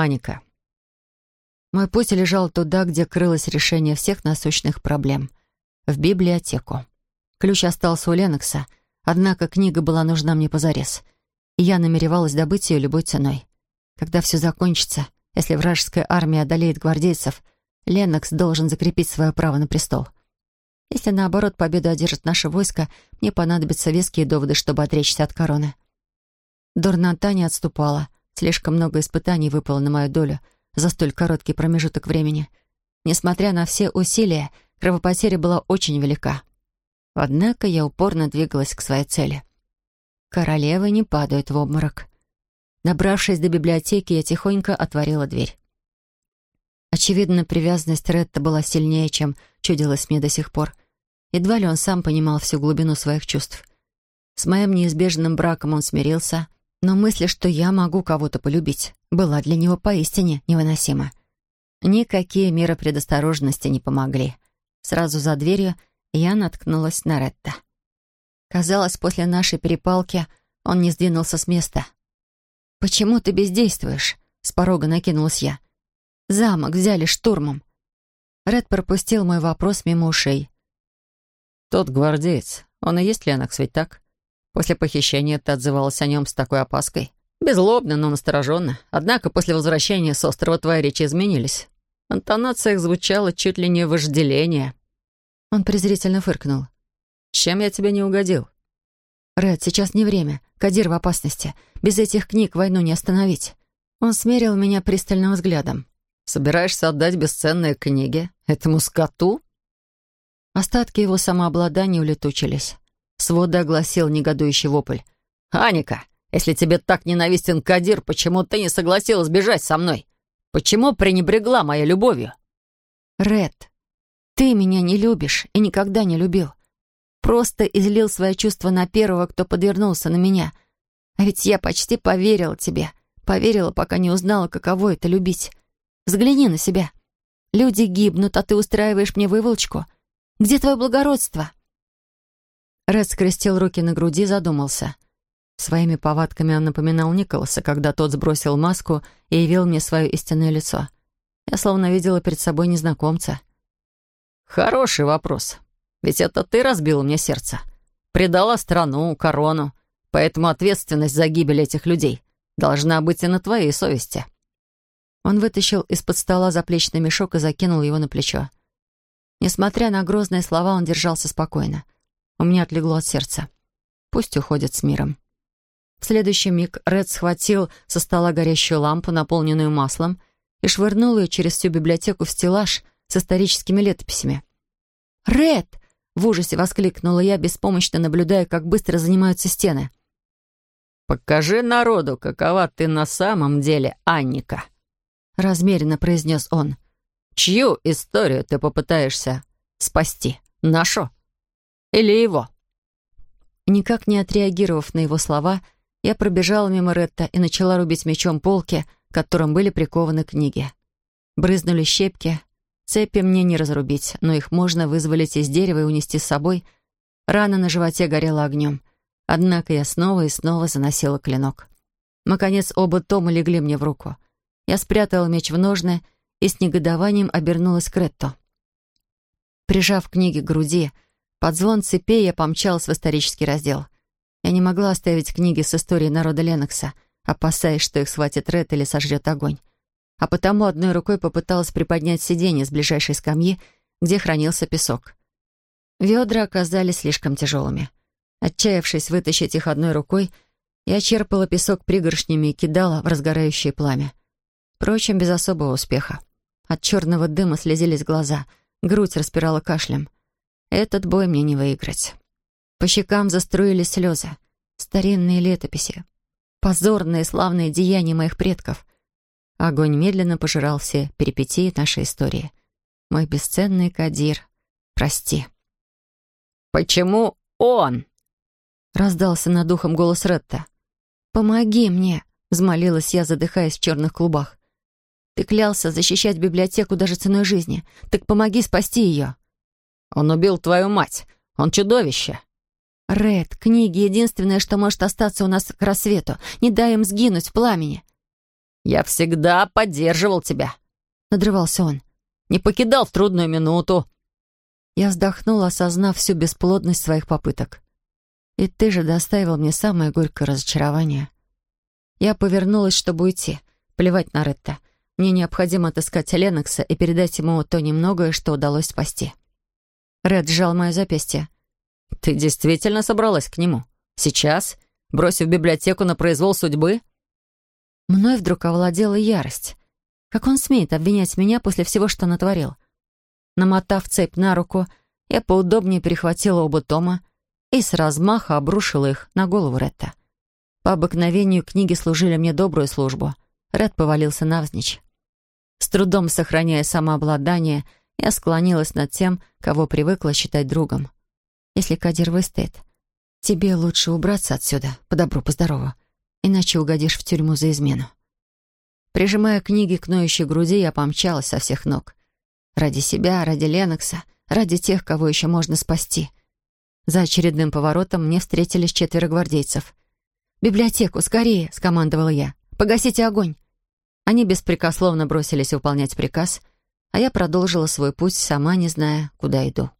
Аника. Мой путь лежал туда, где крылось решение всех насущных проблем. В библиотеку. Ключ остался у Ленокса, однако книга была нужна мне позарез. И я намеревалась добыть ее любой ценой. Когда все закончится, если вражеская армия одолеет гвардейцев, Ленокс должен закрепить свое право на престол. Если, наоборот, победу одержит наше войско, мне понадобятся веские доводы, чтобы отречься от короны. Дурнота не отступала. Слишком много испытаний выпало на мою долю за столь короткий промежуток времени. Несмотря на все усилия, кровопотеря была очень велика. Однако я упорно двигалась к своей цели. Королевы не падают в обморок. Добравшись до библиотеки, я тихонько отворила дверь. Очевидно, привязанность Ретта была сильнее, чем чудилось мне до сих пор. Едва ли он сам понимал всю глубину своих чувств. С моим неизбежным браком он смирился, но мысль, что я могу кого-то полюбить, была для него поистине невыносима. Никакие меры предосторожности не помогли. Сразу за дверью я наткнулась на Ретта. Казалось, после нашей перепалки он не сдвинулся с места. «Почему ты бездействуешь?» — с порога накинулась я. «Замок взяли штурмом». Ред пропустил мой вопрос мимо ушей. «Тот гвардеец, он и есть Ленокс, ведь так? После похищения ты отзывалась о нем с такой опаской. Безлобно, но настороженно. Однако после возвращения с острова твои речи изменились. Интонация их звучала чуть ли не вожделение». Он презрительно фыркнул. «Чем я тебе не угодил?» «Ред, сейчас не время. Кадир в опасности. Без этих книг войну не остановить». Он смерил меня пристальным взглядом. «Собираешься отдать бесценные книги этому скоту?» Остатки его самообладания улетучились. Свода огласил негодующий вопль. «Аника, если тебе так ненавистен Кадир, почему ты не согласилась бежать со мной? Почему пренебрегла моей любовью?» «Ред, ты меня не любишь и никогда не любил. Просто излил свои чувства на первого, кто подвернулся на меня. А ведь я почти поверила тебе. Поверила, пока не узнала, каково это любить. Взгляни на себя. Люди гибнут, а ты устраиваешь мне выволочку. Где твое благородство?» Ред скрестил руки на груди, задумался. Своими повадками он напоминал Николаса, когда тот сбросил маску и явил мне свое истинное лицо. Я словно видела перед собой незнакомца. «Хороший вопрос. Ведь это ты разбила мне сердце. Предала страну, корону. Поэтому ответственность за гибель этих людей должна быть и на твоей совести». Он вытащил из-под стола заплечный мешок и закинул его на плечо. Несмотря на грозные слова, он держался спокойно. У меня отлегло от сердца. Пусть уходит с миром. В следующий миг Ред схватил со стола горящую лампу, наполненную маслом, и швырнул ее через всю библиотеку в стеллаж с историческими летописями. «Ред!» — в ужасе воскликнула я, беспомощно наблюдая, как быстро занимаются стены. «Покажи народу, какова ты на самом деле, Анника!» — размеренно произнес он. Чью историю ты попытаешься спасти? Нашу? Или его?» Никак не отреагировав на его слова, я пробежала мимо Ретта и начала рубить мечом полки, к которым были прикованы книги. Брызнули щепки. Цепи мне не разрубить, но их можно вызволить из дерева и унести с собой. Рана на животе горела огнем. Однако я снова и снова заносила клинок. Наконец, оба тома легли мне в руку. Я спрятала меч в ножны и с негодованием обернулась к Ретто. Прижав книги к груди, под звон цепей я помчалась в исторический раздел. Я не могла оставить книги с историей народа Ленокса, опасаясь, что их схватит Ред или сожрет огонь. А потому одной рукой попыталась приподнять сиденье с ближайшей скамьи, где хранился песок. Ведра оказались слишком тяжелыми. Отчаявшись вытащить их одной рукой, я черпала песок пригоршнями и кидала в разгорающее пламя. Впрочем, без особого успеха. От черного дыма слезились глаза, грудь распирала кашлем. Этот бой мне не выиграть. По щекам заструились слезы. Старинные летописи. Позорные славные деяния моих предков. Огонь медленно пожирал все перипетии нашей истории. Мой бесценный Кадир, прости. «Почему он?» Раздался над ухом голос Ретта. «Помоги мне!» — взмолилась я, задыхаясь в черных клубах. Ты клялся защищать библиотеку даже ценой жизни. Так помоги спасти ее». «Он убил твою мать. Он чудовище». «Ред, книги — единственное, что может остаться у нас к рассвету. Не дай им сгинуть в пламени». «Я всегда поддерживал тебя», — надрывался он. «Не покидал в трудную минуту». Я вздохнула, осознав всю бесплодность своих попыток. И ты же доставил мне самое горькое разочарование. Я повернулась, чтобы уйти. Плевать на Ретта. Мне необходимо отыскать Ленокса и передать ему то немногое, что удалось спасти. Ред сжал мое запястье. «Ты действительно собралась к нему? Сейчас? Бросив библиотеку на произвол судьбы?» Мной вдруг овладела ярость. Как он смеет обвинять меня после всего, что натворил? Намотав цепь на руку, я поудобнее перехватила оба тома и с размаха обрушила их на голову Ретта. По обыкновению книги служили мне добрую службу. Ред повалился навзничь. С трудом сохраняя самообладание, я склонилась над тем, кого привыкла считать другом. Если Кадир выстоит, тебе лучше убраться отсюда, по добру, по здорову, иначе угодишь в тюрьму за измену. Прижимая книги к ноющей груди, я помчалась со всех ног. Ради себя, ради Ленокса, ради тех, кого еще можно спасти — за очередным поворотом мне встретились четверо гвардейцев. «Библиотеку, скорее!» — скомандовала я. «Погасите огонь!» Они беспрекословно бросились выполнять приказ, а я продолжила свой путь, сама не зная, куда иду.